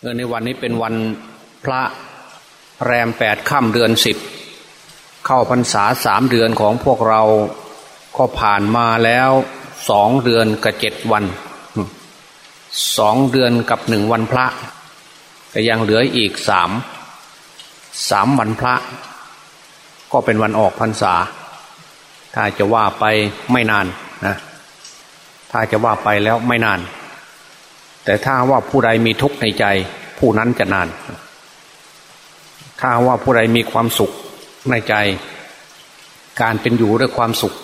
เออในวันนี้เป็นวันพระแรมแปดค่ำเดือนสิบเข้าพรรษาสามเดือนของพวกเราก็ผ่านมาแล้วสองเดือนกับเจ็ดวันสองเดือนกับหนึ่งวันพระก็ยังเหลืออีกสามสามวันพระ ก็เป็นวันออกพรรษา ถ้าจะว่าไปไม่นานนะถ้าจะว่าไปแล้วไม่นาน แต่ถ้าว่าผู้ใดมีทุกข์ในใจ ผู้นั้นจะนาน ถ้าว่าผู้ใดมีความสุขในใจ การเป็นอยู่ด้วยความสุข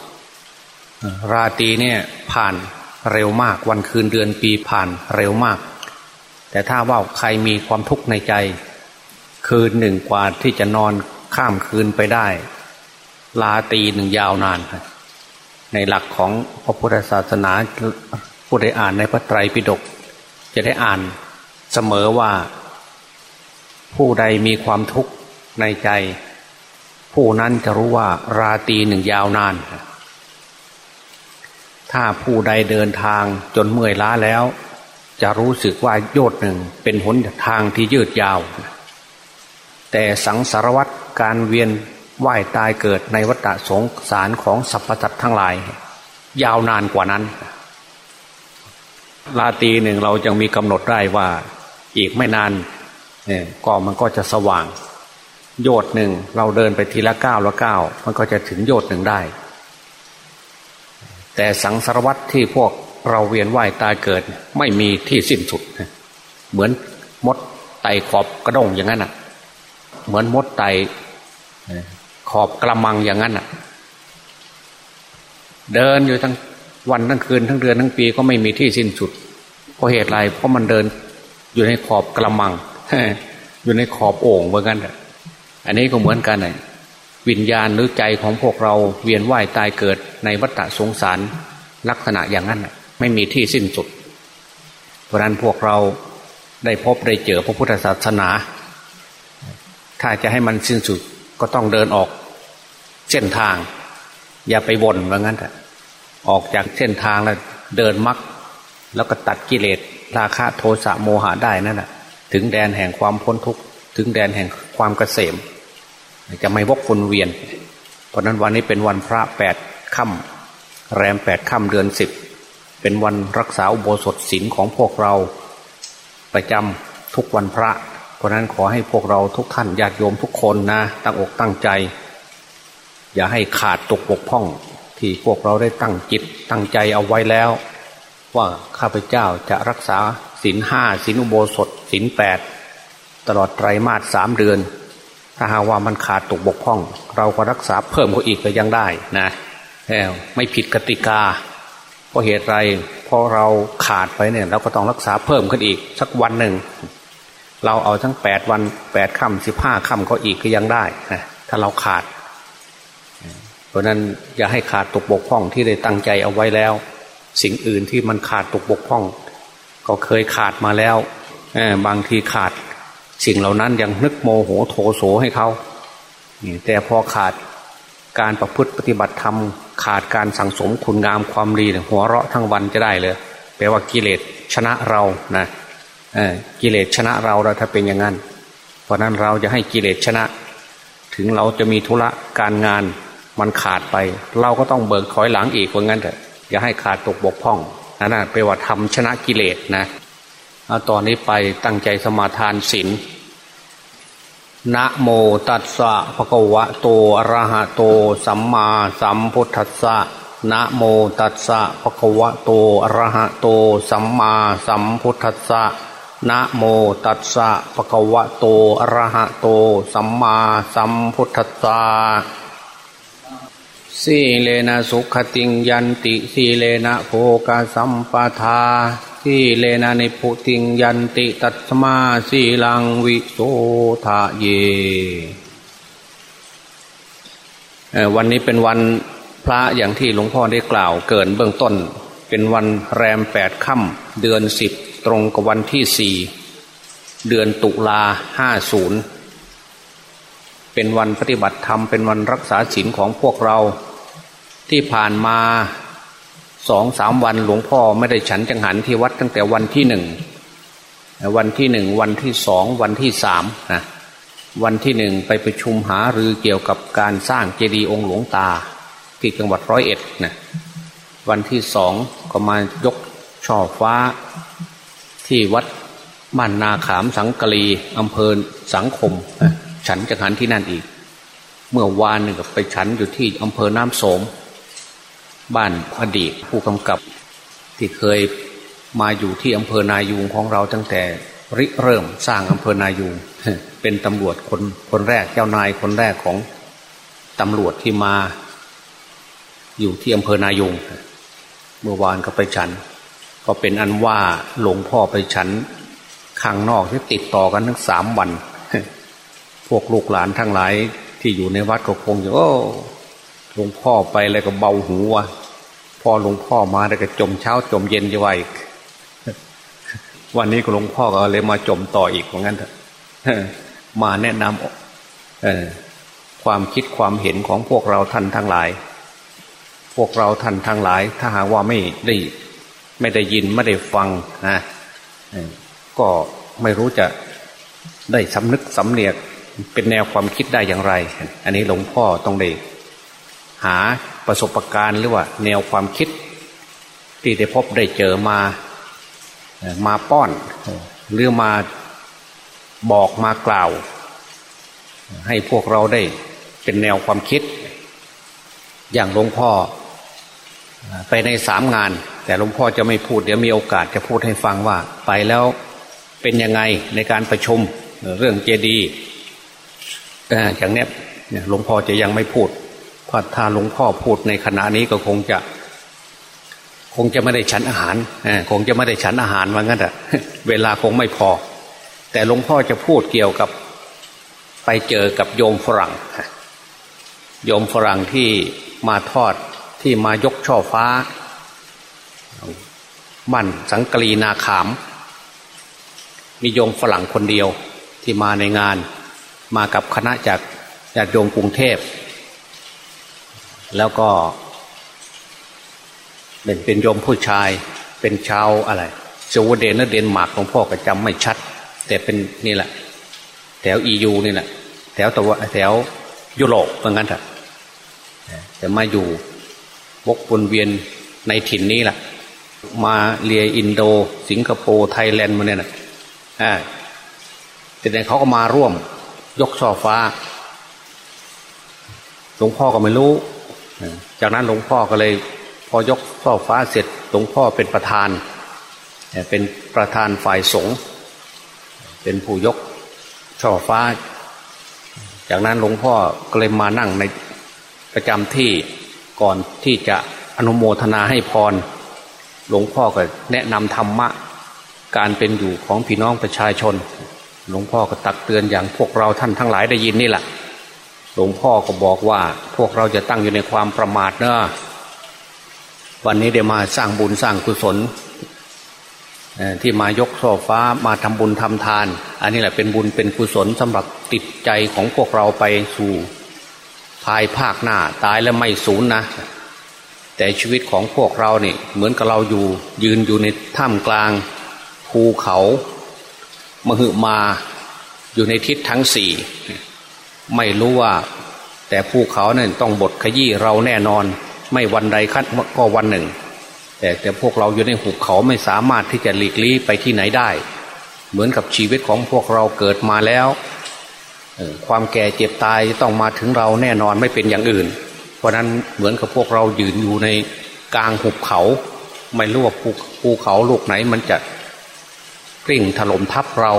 ราตรีเนี่ยผ่านเร็วมากวันคืนเดือนปีผ่านเร็วมาก แต่ถ้าว่าใครมีความทุกข์ในใจ คืนหนึ่งกว่าที่จะนอนข้ามคืนไปได้ ลาตีหนึ่งยาวนาน ในหลักของพระพุทธศาสนาผู้ได้อ่านในพระไตรปิฎก จะได้อ่านเสมอว่า ผู้ใดมีความทุกข์ในใจ ผู้นั้นจะรู้ว่าราตรีหนึ่งยาวนาน ถ้าผู้ใดเดินทางจนเมื่อยล้าแล้ว จะรู้สึกว่าโยดหนึ่งเป็นหนทางที่ยืดยาว แต่สังสารวัตรการเวียนว่ายตายเกิดในวัฏสงสารของสรรพสัตว์ทั้งหลาย ยาวนานกว่านั้น ลาตีหนึ่งเราจะมีกำหนดได้ว่า อีกไม่นานเนี่ยก็มันก็จะสว่าง โยดหนึ่งเราเดินไปทีละก้าวละก้าวมันก็จะถึงโยดหนึ่งได้ แต่สังสารวัตรที่พวกเราเวียนว่ายตายเกิด ไม่มีที่สิ้นสุด เหมือนมดไตขอบกระด้งอย่างนั้นอะ เหมือนมดไตขอบกระมังอย่างนั้นอะ เดินอยู่ทั้ง วันทั้งคืนทั้งเดือนทั้งปีก็ไม่มีที่สิ้นสุดเพราะเหตุไรเพราะมันเดินอยู่ในขอบกระมัง อยู่ในขอบโอ่งเหมือนกันอันนี้ก็เหมือนกันเลยวิญญาณหรือใจของพวกเราเวียนว่ายตายเกิดในวัฏสงสารลักษณะอย่างนั้นไม่มีที่สิ้นสุด เพราะนั้นพวกเราได้พบได้เจอพระพุทธศาสนา ถ้าจะให้มันสิ้นสุดก็ต้องเดินออก เส้นทาง อย่าไปวนว่างั้นแต่อ ออกจากเส้นทางแล้วเดินมักแล้วก็ตัดกิเลสราคะโทสะโมหะได้นั่นแหะถึงแดนแห่งความพ้นทุกข์ถึงแดนแห่งความเกษมจะไม่วกคนเวียน เพราะนั้นวันนี้เป็นวันพระแปดค่ำแรมแปดค่ำเดือนสิบเป็นวันรักษาอุโบสถศีลของพวกเราประจำทุกวันพระ เพราะนั้นขอให้พวกเราทุกท่านญาติโยมทุกคนนะ ตั้งอกตั้งใจ อย่าให้ขาดตกบกพร่อง ที่พวกเราได้ตั้งจิตตั้งใจเอาไว้แล้ว ว่าข้าพเจ้าจะรักษาศีลห้าศีลอุโบสถศีลแปดตลอดไตรมาสสามเดือน ถ้าหาว่ามันขาดตกบกพร่อง เราก็รักษาเพิ่มเขาอีกก็ยังได้นะไม่ผิดกติกาเพราะเหตุไรเพราะเราขาดไปเนี่ยเราก็ต้องรักษาเพิ่มขึ้นอีก สักวันหนึ่ง เราเอาทั้งแปดวันแปดค่ำสิบห้าค่ำก็อีกก็ยังได้นะถ้าเราขาด เพราะนั้นอย่าให้ขาดตกบกพร่องที่ได้ตั้งใจเอาไว้แล้ว สิ่งอื่นที่มันขาดตกบกพร่อง ก็เคยขาดมาแล้วบางทีขาด สิ่งเหล่านั้นยังนึกโมโหโทโสให้เขาแต่พอขาดการประพฤติปฏิบัติธรรมขาดการสั่งสมคุณงามความดีหัวเราะทั้งวันจะได้เลยแปลว่ากิเลสชนะเรานะกิเลสชนะเราเราถ้าเป็นอย่างนั้น เพราะนั้นเราจะให้กิเลสชนะ ถึงเราจะมีธุระการงาน มันขาดไป เราก็ต้องเบิกถอยหลังอีกว่างั้นเถอะอย่าให้ขาดตกบกพร่องนั่นแปลว่าทำชนะกิเลสนะตอนนี้ไปตั้งใจสมาทานศีลนะโมตัสสะภะคะวะโตอะระหะโต สัมมาสัมพุทธัสสะนะโมตัสสะภะคะวะโตอะระหะโต สัมมาสัมพุทธัสสะนะโมตัสสะภะคะวะโตอะระหะโต สัมมาสัมพุทธัสสะ สีเลนะสุขติงยันติ สีเลนะโภกสัมปทา สีเลนะนิพุติงยันติตัตมาสีลังวิโสทะเย วันนี้เป็นวันพระอย่างที่หลวงพ่อได้กล่าวเกินเบื้องต้น เป็นวันแรมแปดค่ำเดือนสิบตรงกับวันที่สี่เดือนตุลาห้าศูนย์ เป็นวันปฏิบัติธรรมเป็นวันรักษาศีลของพวกเรา ที่ผ่านมาสองสามวันหลวงพ่อไม่ได้ฉันจังหันที่วัดตั้งแต่วันที่หนึ่งวันที่หนึ่งวันที่สองวันที่สามนะวันที่หนึ่งไปประชุมหารือเกี่ยวกับการสร้างเจดีย์องค์หลวงตา ที่จังหวัดร้อยเอ็ดนะวันที่สองก็มายกช่อฟ้า ที่วัดบ้านนาขามสังกะลีอำเภอสังคม ฉันจะหันที่นั่นอีก เมื่อวานหนึ่งก็ไปฉันอยู่ที่อำเภอน้ำโสม บ้านอดีตผู้กำกับ ที่เคยมาอยู่ที่อำเภอนายูงของเราตั้งแต่ริเริ่มสร้างอำเภอนายูงเป็นตำรวจคนคนแรกเจ้านายคนแรกของตำรวจที่มา อยู่ที่อำเภอนายูงเมื่อวานก็ไปฉัน ก็เป็นอันว่าหลวงพ่อไปฉันข้างนอกที่ติดต่อกันทั้งสามวัน พวกลูกหลานทั้งหลายที่อยู่ในวัดก็คงจะโอ้หลวงพ่อไปอะไรก็เบาหูวะพอหลวงพ่อมาแล้วก็จมเช้าจมเย็นจะไหววันนี้ก็หลวงพ่อก็เลยมาจมต่ออีกเหมือนกันเถอะมาแนะนำความคิดความเห็นของพวกเราท่านทั้งหลาย พวกเราท่านทั้งหลาย ถ้าหากว่าไม่ได้ไม่ได้ยินไม่ได้ฟังนะก็ไม่รู้จะได้สำนึกสำเนียก เป็นแนวความคิดได้อย่างไร อันนี้หลวงพ่อต้องได้หาประสบการณ์หรือว่าแนวความคิด ที่ได้พบได้เจอมามาป้อนหรือมาบอกมากล่าว ให้พวกเราได้เป็นแนวความคิด อย่างหลวงพ่อไปในสามงาน แต่หลวงพ่อจะไม่พูด เดี๋ยวมีโอกาสจะพูดให้ฟังว่า ไปแล้วเป็นยังไงในการประชุมเรื่องเจดีย์ อย่างนี้หลวงพ่อจะยังไม่พูดพราะถ้าหลวงพ่อพูดในขณะนี้ก็คงจะ คงจะไม่ได้ฉันอาหารคงจะไม่ได้ฉันอาหารว่างั้นอะเวลาคงไม่พอ แต่หลวงพ่อจะพูดเกี่ยวกับ ไปเจอกับโยมฝรั่งโยมฝรั่งที่มาทอดที่มายกช่อฟ้าบ้านสังกรีนาขาม มีโยมฝรั่งคนเดียวที่มาในงาน มากับคณะจากญาติโยมกรุงเทพ แล้วก็เป็นเป็นโยมผู้ชายเป็นชาวอะไรสวีเดนและเดนมาร์กของพ่อก็จำไม่ชัด แต่เป็นนี่แหละ แถวอียูนี่แหละแถวตัวแถวยุโรปเหมือนกันเถอะแต่มาอยู่วกวนเวียนในถิ่นนี้แหละมาเลียอินโด สิงคโปร์ไทยแลนด์มาเนี่ยนะอ่าแต่เขาก็มาร่วม ยกช่อฟ้า หลวงพ่อก็ไม่รู้ จากนั้นหลวงพ่อก็เลย พอยกช่อฟ้าเสร็จ หลวงพ่อเป็นประธาน เป็นประธานฝ่ายสงฆ์เป็นผู้ยกช่อฟ้า จากนั้นหลวงพ่อก็เลยมานั่งในประจำที่ก่อนที่จะอนุโมทนาให้พร หลวงพ่อก็แนะนำธรรมะ การเป็นอยู่ของพี่น้องประชาชน หลวงพ่อก็ตักเตือนอย่างพวกเราท่านทั้งหลายได้ยินนี่แหละหลวงพ่อก็บอกว่าพวกเราจะตั้งอยู่ในความประมาทเนอะวันนี้เดี๋ยวมาสร้างบุญสร้างกุศลที่มายกโซฟ้ามาทำบุญทำทาน อันนี้แหละเป็นบุญเป็นกุศลสำหรับติดใจของพวกเราไปสู่ภายภาคหน้าตายแล้วไม่สูญนะ แต่ชีวิตของพวกเราเนี่ยเหมือนกับเราอยู่ยืนอยู่ในถ้ำกลางภูเขา มหึมาอยู่ในทิศทั้งสี่ไม่รู้ว่า แต่ภูเขาเนี่ยต้องบดขยี้เราแน่นอน ไม่วันใดคัดก็วันหนึ่ง แต่แต่พวกเราอยู่ในหุบเขาไม่สามารถที่จะหลีกลี่ไปที่ไหนได้ เหมือนกับชีวิตของพวกเราเกิดมาแล้วความแก่เจ็บตายต้องมาถึงเราแน่นอนไม่เป็นอย่างอื่น เพราะนั้นเหมือนกับพวกเรายืนอยู่ในกลางหุบเขา ไม่รู้ว่าภูเขาลูกไหนมันจะ ริ่งถล่มทับเรา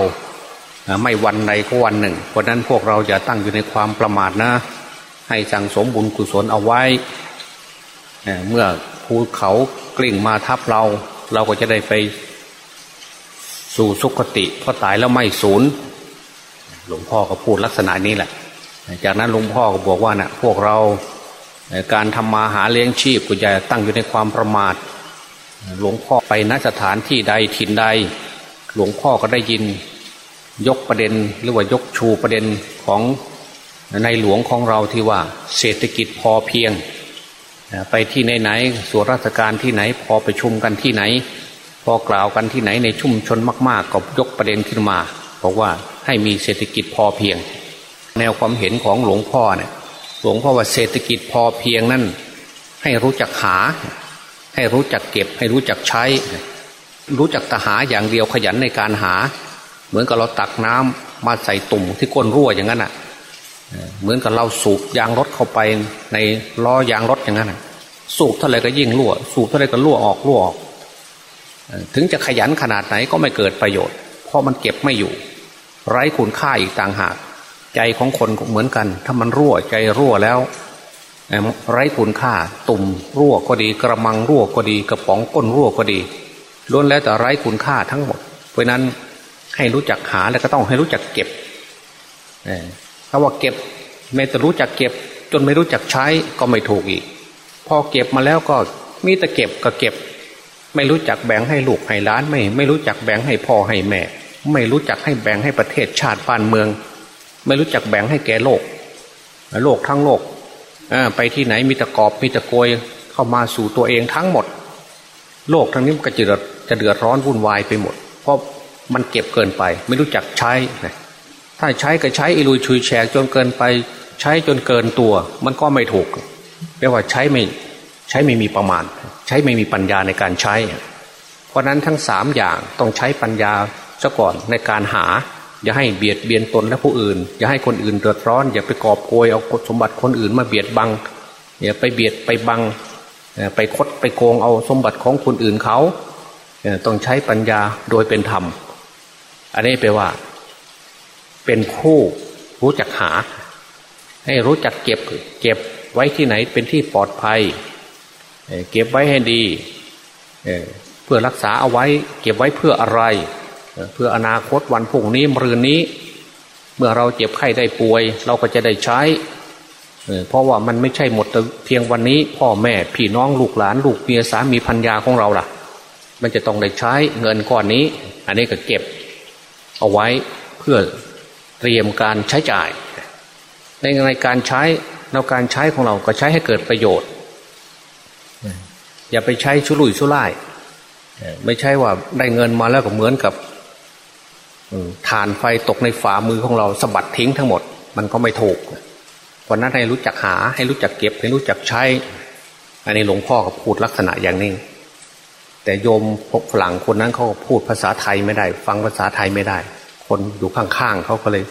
ไม่วันใดก็วันหนึ่ง เพราะนั้นพวกเราอย่าตั้งอยู่ในความประมาทนะ ให้สั่งสมบุญกุศลเอาไว้ เมื่อภูเขากลิ่งมาทับเรา เราก็จะได้ไปสู่สุคติเพราะตายแล้วไม่สูญหลวงพ่อก็พูดลักษณะนี้แหละ จากนั้นหลวงพ่อก็บอกว่านะ่ะพวกเราการทำมาหาเลี้ยงชีพก็จะตั้งอยู่ในความประมาท หลวงพ่อไปนสถานที่ใดถิ่นใด หลวงพ่อก็ได้ยินยกประเด็นหรือว่ายกชูประเด็นของในหลวงของเราที่ว่า เศรษฐกิจพอเพียง ไปที่ไหนไหนส่วนราชการที่ไหนพอไปชุมกันที่ไหนพพอกล่าวกันที่ไหนในชุมชนมาก ๆ ก็ยกประเด็นขึ้นมาบอกว่าให้มีเศรษฐกิจพอเพียง แนวความเห็นของหลวงพ่อเนี่ยหลวงพ่อว่าเศรษฐกิจพอเพียงนั่นให้รู้จักหา ให้รู้จักเก็บให้รู้จักใช้ รู้จักตหาอย่างเดียวขยันในการหา เหมือนกับเราตักน้ำมาใส่ตุ่มที่ก้นรั่วอย่างนั้นอะเหมือนกับเราสูบยางรถเข้าไปในล้อยางรถอย่างนั้นสูบเท่าไรก็ยิ่งรั่ว สูบเท่าไรก็รั่วออกรั่วออก ถึงจะขยันขนาดไหนก็ไม่เกิดประโยชน์ เพราะมันเก็บไม่อยู่ ไร้คุณค่าอีกต่างหาก ใจของคนเหมือนกัน ถ้ามันรั่วใจรั่วแล้ว ไร้คุณค่าตุ่มรั่วก็ดี กระมังรั่วก็ดี กระป๋องก้นรั่วก็ดี ล้วนแล้วแต่ไร้คุณค่าทั้งหมด เพราะนั้นให้รู้จักหาแล้วก็ต้องให้รู้จักเก็บถ้าว่าเก็บแม้จะรู้จักเก็บ จนไม่รู้จักใช้ก็ไม่ถูกอีก พอเก็บมาแล้วก็มีแต่เก็บก็เก็บ ไม่รู้จักแบ่งให้ลูกให้ล้านไม่ ไม่รู้จักแบ่งให้พ่อให้แม่ ไม่รู้จักให้แบ่งให้ประเทศชาติบ้านเมือง ไม่รู้จักแบ่งให้แก่โลก โลกทั้งโลกไปที่ไหนมีตะกอบมีตะโกยเข้ามาสู่ตัวเองทั้งหมด โลกทั้งนี้มันก็จะจะเดือดร้อนวุ่นวายไปหมด เพราะมันเก็บเกินไป ไม่รู้จักใช้ถ้าใช้ก็ใช้อิรุยชุยแฉกจนเกินไป ใช้จนเกินตัว มันก็ไม่ถูกแปลว่าใช้ไม่ใช้ไม่มีประมาณ ใช้ไม่มีปัญญาในการใช้ เพราะนั้นทั้งสามอย่างต้องใช้ปัญญาซะก่อนในการหา อย่าให้เบียดเบียนตนและผู้อื่น อย่าให้คนอื่นเดือดร้อน อย่าไปกอบโกยเอาสมบัติคนอื่นมาเบียดบังอย่าไปเบียดไปบัง ไปคดไปโกงเอาสมบัติของคนอื่นเขาต้องใช้ปัญญาโดยเป็นธรรม อันนี้แปลว่า เป็นคู่รู้จักหา ให้รู้จักเก็บ เก็บไว้ที่ไหนเป็นที่ปลอดภัย เก็บไว้ให้ดีเพื่อรักษาเอาไว้ เก็บไว้เพื่ออะไร เพื่ออนาคตวันพรุ่งนี้มรืนนี้ เมื่อเราเจ็บไข้ได้ป่วย เราก็จะได้ใช้ เพราะว่ามันไม่ใช่หมดเพียงวันนี้ พ่อแม่พี่น้องลูกหลานลูกเมียสามีพันยาของเราล่ะ มันจะต้องได้ใช้เงินก้อนนี้ อันนี้ก็เก็บ เอาไว้เพื่อเตรียมการใช้จ่าย ในในการใช้ในการใช้ของเราก็ใช้ให้เกิดประโยชน์ อย่าไปใช้ชุลุยชุล่ายไม่ใช่ว่าได้เงินมาแล้วก็เหมือนกับฐานไฟตกในฝ่ามือของเราสะบัดทิ้งทั้งหมด มันก็ไม่ถูกเพราะนั้นให้รู้จักหา ให้รู้จักเก็บ ให้รู้จักใช้ อันนี้หลวงพ่อก็พูดลักษณะอย่างนี้ แต่โยมพกฝรั่งคนนั้นเขาพูดภาษาไทยไม่ได้ ฟังภาษาไทยไม่ได้ คนอยู่ข้างๆเขาก็เลย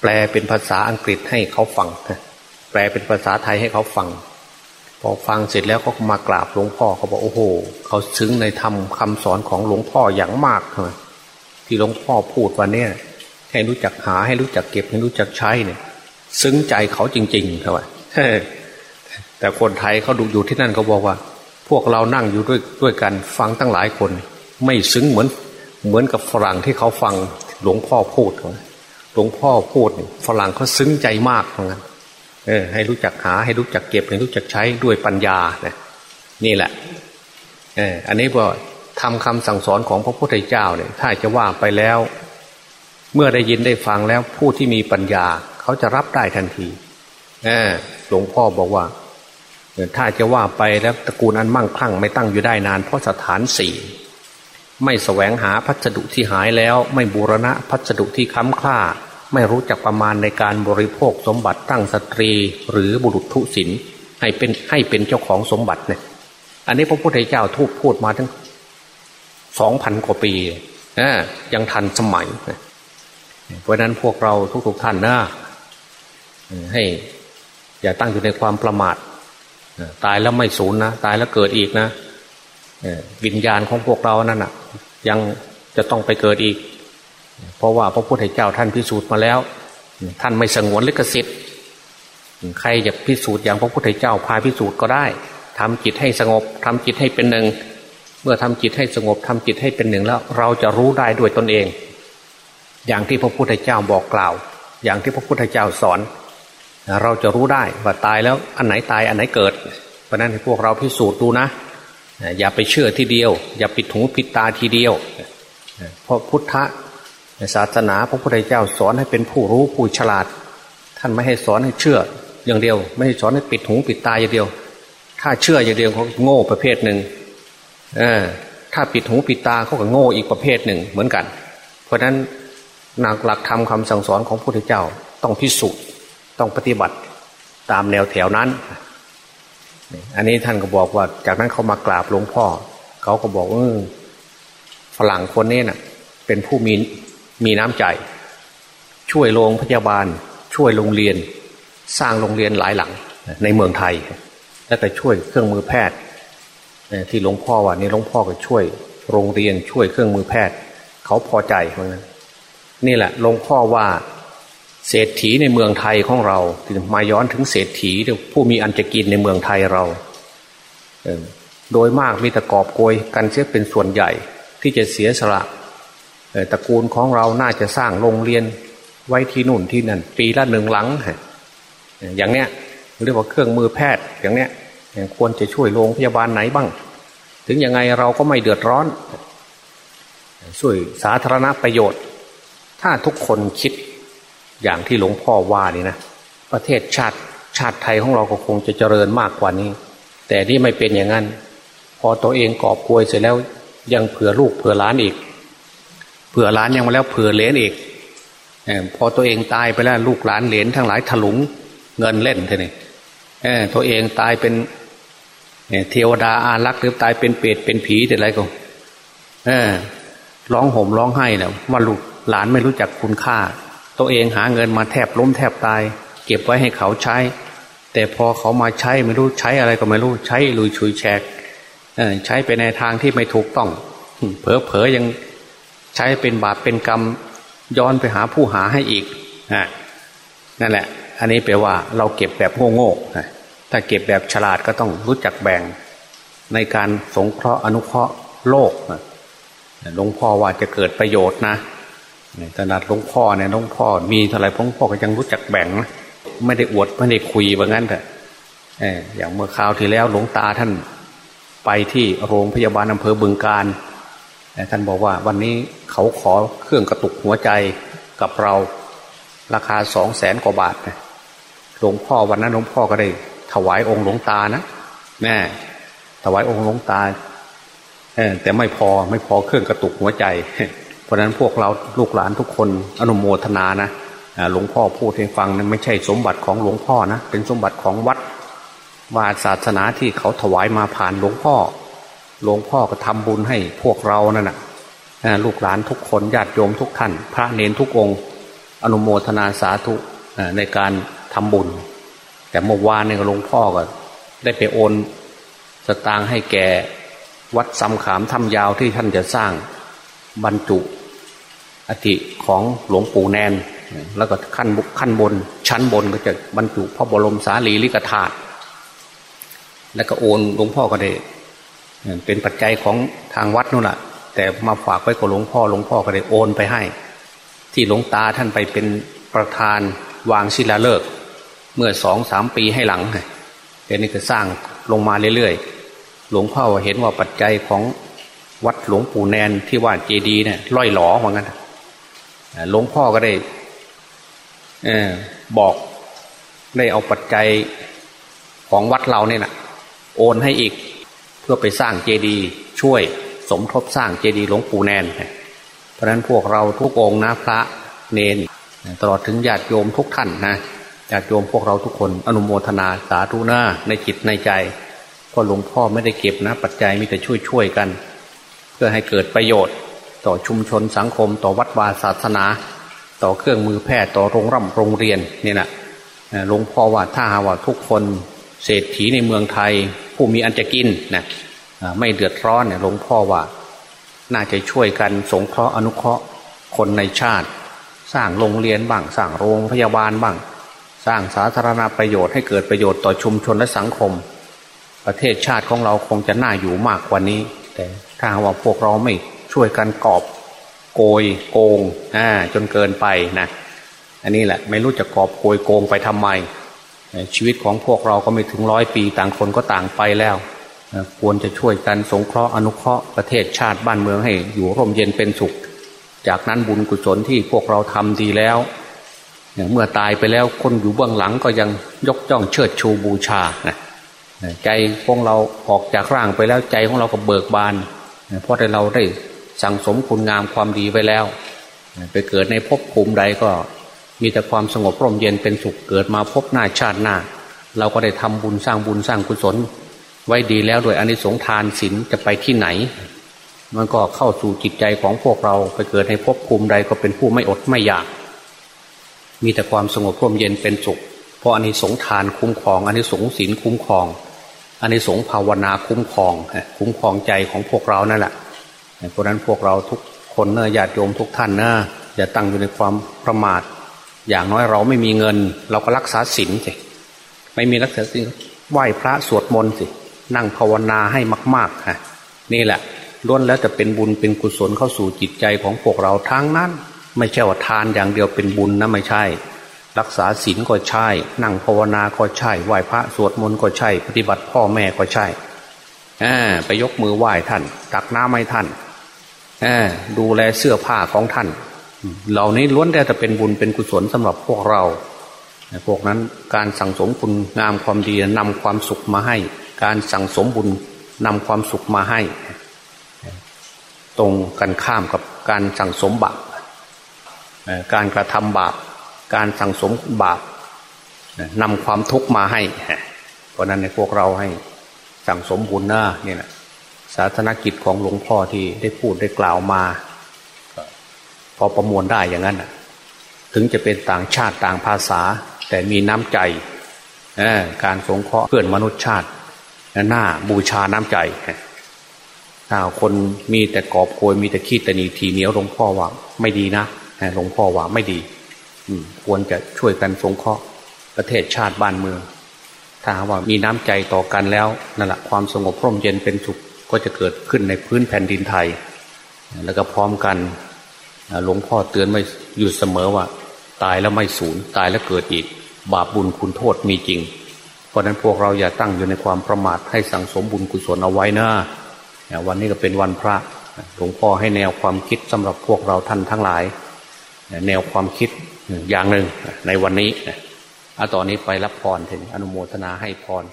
แปลเป็นภาษาอังกฤษให้เขาฟังแปลเป็นภาษาไทยให้เขาฟังพอฟังเสร็จแล้วเขามากราบหลวงพ่อเขาบอกโอ้โหเขาซึ้งในธรรมคาสอนของหลวงพ่ออย่างมากเลยที่หลวงพ่อพูดวันนี้ให้รู้จักหาให้รู้จักเก็บให้รู้จักใช้เนี่ย ซึ้งใจเขาจริงๆครับแต่คนไทยเขาดูอยู่ที่นั่นเขาบอกว่า พวกเรานั่งอยู่ด้วยด้วยกันฟังตั้งหลายคน ไม่ซึ้งเหมือนเหมือนกับฝรั่งที่เขาฟังหลวงพ่อพูดหลวงพ่อพูดฝรั่งเขาซึ้งใจมากเหมือนกันเออให้รู้จักหาให้รู้จักเก็บให้รู้จักใช้ด้วยปัญญาเนี่ยนี่แหละเอออันนี้ก็ทำคำสั่งสอนของพระพุทธเจ้าเนี่ยถ้าจะว่าไปแล้ว เมื่อได้ยินได้ฟังแล้วผู้ที่มีปัญญา เขาจะรับได้ทันทีเออหลวงพ่อบอกว่าถ้าจะว่าไปแล้วตระกูลอันมั่งคั่งไม่ตั้งอยู่ได้นาน เพราะสถานสี่ไม่แสวงหาพัสดุที่หายแล้ว ไม่บูรณะพัสดุที่ค้ำคล้าไม่รู้จักประมาณในการบริโภคสมบัติตั้งสตรี หรือบุรุษทุศินให้เป็นให้เป็นเจ้าของสมบัติเนี่ย อันนี้พระพุทธเจ้าทูกพูดมาทั้งสองพันกว่าปีนะยังทันสมัย เพราะนั้นพวกเราทุกๆท่านนะ ให้ อย่าตั้งอยู่ในความประมาทตายแล้วไม่สูญนะตายแล้วเกิดอีกนะวิญญาณของพวกเรานั่นอะยังจะต้องไปเกิดอีก เพราะว่าพระพุทธเจ้าท่านพิสูจน์มาแล้ว ท่านไม่สงวนลิขสิทธิ์ใครจะพิสูจน์อย่างพระพุทธเจ้าพาพิสูจน์ก็ได้ทำจิตให้สงบทำจิตให้เป็นหนึ่ง เมื่อทำจิตให้สงบทำจิตให้เป็นหนึ่งแล้ว เราจะรู้ได้ด้วยตนเอง อย่างที่พระพุทธเจ้าบอกกล่าว อย่างที่พระพุทธเจ้าสอน เราจะรู้ได้ว่าตายแล้วอันไหนตายอันไหนเกิด เพราะนั้นให้พวกเราพิสูจน์ดูนะ อย่าไปเชื่อทีเดียว อย่าปิดหูปิดตาทีเดียวเพราะพุทธศาสนาพระพุทธเจ้าสอนให้เป็นผู้รู้ผู้ฉลาด ท่านไม่ให้สอนให้เชื่ออย่างเดียว ไม่ให้สอนให้ปิดหูปิดตาอย่างเดียว ถ้าเชื่ออย่างเดียวเขาโง่ประเภทหนึ่งถ้าปิดหูปิดตาเขาก็โง่อีกประเภทหนึ่งเหมือนกัน เพราะฉะนั้นนักหลักธรรมคาสั่งสอนของพระพุทธเจ้าต้องพิสูจน์ ต้องปฏิบัติตามแนวแถวนั้น อันนี้ท่านก็บอกว่า จากนั้นเขามากราบหลวงพ่อ เขาก็บอกว่าฝรั่งคนนี้นะ่ะ เป็นผู้มีมีน้ำใจ ช่วยโรงพยาบาล ช่วยโรงเรียน สร้างโรงเรียนหลายหลัง ในเมืองไทย แล้วก็ช่วยเครื่องมือแพทย์ที่หลวงพ่อว่านี่หลวงพ่อก็ช่วย โรงเรียนช่วยเครื่องมือแพทย์ เขาพอใจเหมือนกันนี่แหละหลวงพ่อว่า เศรษฐีในเมืองไทยของเรามาย้อนถึงเศรษฐีผู้มีอันจะกินในเมืองไทยเราโดยมากมีต่กอบโกยกันเสียเป็นส่วนใหญ่ที่จะเสียสละตระกูลของเราน่าจะสร้างโรงเรียนไว้ที่นู่นที่นั่น ปีละหนึ่งหลังอย่างเนี้ยเรียกว่าเครื่องมือแพทย์อย่างเนี้ยควรจะช่วยโรงพยาบาลไหนบ้าง ถึงยังไงเราก็ไม่เดือดร้อน ช่วยสาธารณประโยชน์ ถ้าทุกคนคิด อย่างที่หลวงพ่อว่านี่นะประเทศชาติชาติไทยของเราก็คงจะเจริญมากกว่านี้ แต่นี่ไม่เป็นอย่างนั้น พอตัวเองกอบกวยเสร็จแล้วยังเผื่อลูกเผื่อล้านอีก เผื่อล้านยังมาแล้วเผื่อเลนอีกพอตัวเองตายไปแล้วลูกหลานเหรียญทั้งหลายถลุงเงินเล่นเท่นี่ตัวเองตายเป็นเทวดาอารักษ์หรือตายเป็นเปรตเป็นผีแต่ไรก็ร้องห่มร้องไห้เนี่ยว่าลูกหลานไม่รู้จักคุณค่า ตัวเองหาเงินมาแทบล้มแทบตาย เก็บไว้ให้เขาใช้ แต่พอเขามาใช้ไม่รู้ใช้อะไรก็ไม่รู้ใช้ลุยชุยแชกใช้ไปในทางที่ไม่ถูกต้อง เผลอเผลยังใช้เป็นบาปเป็นกรรมย้อนไปหาผู้หาให้อีกนั่นแหละ อันนี้แปลว่าเราเก็บแบบโง่ๆถ้าเก็บแบบฉลาดก็ต้องรู้จักแบ่งในการสงเคราะห์อนุเคราะห์โลกหลวงพ่อว่าจะเกิดประโยชน์นะ ขนาดหลวงพ่อเนี่ยหลวงพ่อ มีเท่าไรหลวงพ่อก็ยังรู้จักแบ่งนะไม่ได้อวดไม่ได้คุยแบบนั้นแต่อย่างเมื่อคราวที่แล้วหลวงตาท่านไปที่โรงพยาบาลอำเภอบึงการท่านบอกว่าวันนี้เขาขอเครื่องกระตุกหัวใจกับเราราคาสองแสนกว่าบาทหลวงพ่อวันนั้นหลวงพ่อก็ได้ ถวายองค์หลวงตานะแม่ถวายองค์หลวงตาแต่ไม่พอไม่พอเครื่องกระตุกหัวใจ ราะนั้นพวกเราลูกหลานทุกคนอนุโมทนานะหลวงพ่อพูดให้ฟังนั้นไม่ใช่สมบัติของหลวงพ่อนะ เป็นสมบัติของวัดวาศาสนาที่เขาถวายมาผ่านหลวงพ่อ หลวงพ่อก็ทำบุญให้พวกเรานั่นแหะลูกหลานทุกคนญาติโยมทุกท่าน พระเนนทุกองค์ อนุโมทนาสาธุในการทำบุญ แต่เมื่อวานเนี่ยหลวงพ่อก็ได้ไปโอนสตางค์ให้แก่วัดสำขามทำยาวที่ท่านจะสร้างบรรจุ อธิของหลวงปู่แนน แล้วก็ขั้นบุขั้นบน ชั้นบนก็จะบรรจุพระบรมสารีริกธาตุแล้วก็โอนหลวงพ่อก็ได้เป็นปัจจัยของทางวัดนู่นแหละแต่มาฝากไว้กับหลวงพ่อหลวงพ่อก็ได้โอนไปให้ ที่หลวงตาท่านไปเป็นประธานวางศิลาฤกษ์เมื่อสองสามปีให้หลังเดี๋ยวนี้ก็สร้างลงมาเรื่อยๆหลวงพ่อเห็นว่าปัจจัยของวัดหลวงปู่แนนที่ว่าเจดีเนี่ยล่อยหลอว่างั้น หลวงพ่อก็ได้บอกได้เอาปัจจัยของวัดเราเนี่ยนะโอนให้อีกเพื่อไปสร้างเจดีย์ช่วยสมทบสร้างเจดีย์หลวงปู่แนน เพราะนั้นพวกเราทุกองนะพระเนนตลอดถึงญาติโยมทุกท่านนะญาติโยมพวกเราทุกคนอนุโมทนาสาธุหน้าในจิตในใจเพราะหลวงพ่อไม่ได้เก็บนะ ปัจจัยมีแต่ช่วยช่วยกัน เพื่อให้เกิดประโยชน์ ต่อชุมชนสังคม ต่อวัดวาศาสนา ต่อเครื่องมือแพทย์ต่อโรงร่ำโรงเรียนนี่แหละหลวงพ่อว่าถ้าหาว่าทุกคนเศรษฐีในเมืองไทย ผู้มีอันจะกินนะไม่เดือดร้อนเนี่ยหลวงพ่อว่า น่าจะช่วยกันสงเคราะห์อนุเคราะห์คนในชาติ สร้างโรงเรียนบ้างสร้างโรงพยาบาลบ้าง สร้างสาธารณประโยชน์ให้เกิดประโยชน์ต่อชุมชนและสังคม ประเทศชาติของเราคงจะน่าอยู่มากกว่านี้ แต่ถ้าว่าพวกเราไม่ ช่วยกันกอบโกยโกงอ่าจนเกินไปนะอันนี้แหละไม่รู้จะกอบโกยโกงไปทำไม ชีวิตของพวกเราก็ไม่ถึงร้อยปีต่างคนก็ต่างไปแล้ว ควรจะช่วยกันสงเคราะห์อนุเคราะห์ประเทศชาติบ้านเมืองให้อยู่ร่มเย็นเป็นสุข จากนั้นบุญกุศลที่พวกเราทำดีแล้วเมื่อตายไปแล้วคนอยู่เบื้องหลังก็ยังยกย่องเชิดชูบูชาใจของเราออกจากร่างไปแล้วใจของเราก็เบิกบานเพราะแต่เราได้ สั่งสมคุณงามความดีไว้แล้ว ไปเกิดในภพภูมิใดก็มีแต่ความสงบร่มเย็นเป็นสุขเกิดมาพบหน้าชาติหน้า เราก็ได้ทำบุญสร้างบุญสร้างกุศล ไว้ดีแล้วโดยอนิสงทานศีลจะไปที่ไหน มันก็เข้าสู่จิตใจของพวกเราไปเกิดในภพภูมิใดก็เป็นผู้ไม่อดไม่อยาก มีแต่ความสงบร่มเย็นเป็นสุข เพราะอนิสงทานคุ้มครองอนิสงศีลคุ้มครองอนิสงภาวนาคุ้มครองคุ้มครองใจของพวกเรานั่นแหละ เพราะนั้นพวกเราทุกคนเนอะญาติโยมทุกท่านเนะอย่าตั้งอยู่ในความประมาท อย่างน้อยเราไม่มีเงิน เราก็รักษาศีลสิไม่มีรักษาศีลไหว้พระสวดมนต์สินั่งภาวนาให้มากๆฮะนี่แหละล้วนแล้วจะเป็นบุญเป็นกุศลเข้าสู่จิตใจของพวกเราทั้งนั้น ไม่ใช่ว่าทานอย่างเดียวเป็นบุญนะไม่ใช่ รักษาศีลก็ใช่ นั่งภาวนาก็ใช่ไหว้พระสวดมนต์ก็ใช่ ปฏิบัติพ่อแม่ก็ใช่ไปยกมือไหว้ท่าน ตักน้ำให้ท่าน ดูแลเสื้อผ้าของท่าน เหล่านี้ล้วนแต่จะเป็นบุญเป็นกุศลสำหรับพวกเราพวกนั้นการสั่งสมคุณงามความดีนำความสุขมาให้ การสั่งสมบุญนำความสุขมาให้ ตรงกันข้ามกับการสั่งสมบาปการกระทำบาป การสั่งสมบาปนำความทุกข์มาให้ เพราะนั้นในพวกเราให้สั่งสมบุญหน้าเนี่ยนะ ศาสนกิจของหลวงพ่อที่ได้พูดได้กล่าวมา พอประมวลได้อย่างนั้นถึงจะเป็นต่างชาติต่างภาษา แต่มีน้ำใจการสงเคราะห์เพื่อนมนุษยชาติหน้าบูชาน้ำใจถ้าคนมีแต่กอบโกยมีแต่ขี้ตนีทีเหนียวหลวงพ่อว่าไม่ดีนะหลวงพ่อว่าไม่ดีควรจะช่วยกันสงเคราะห์ประเทศชาติบ้านเมือง ถ้าว่ามีน้ำใจต่อกันแล้วนั่นแหละความสงบพร่มเย็นเป็นสุข ก็จะเกิดขึ้นในพื้นแผ่นดินไทย แล้วก็พร้อมกันหลวงพ่อเตือนไม่อยู่เสมอว่า ตายแล้วไม่สูญตายแล้วเกิดอีก บาปบุญคุณโทษมีจริง เพราะนั้นพวกเราอย่าตั้งอยู่ในความประมาทให้สั่งสมบุญกุศลเอาไว้นะวันนี้ก็เป็นวันพระหลวงพ่อให้แนวความคิดสำหรับพวกเราท่านทั้งหลาย แนวความคิดอย่างหนึ่งในวันนี้อาตอนนี้ไปรับพรถอะอนุโมทนาให้พร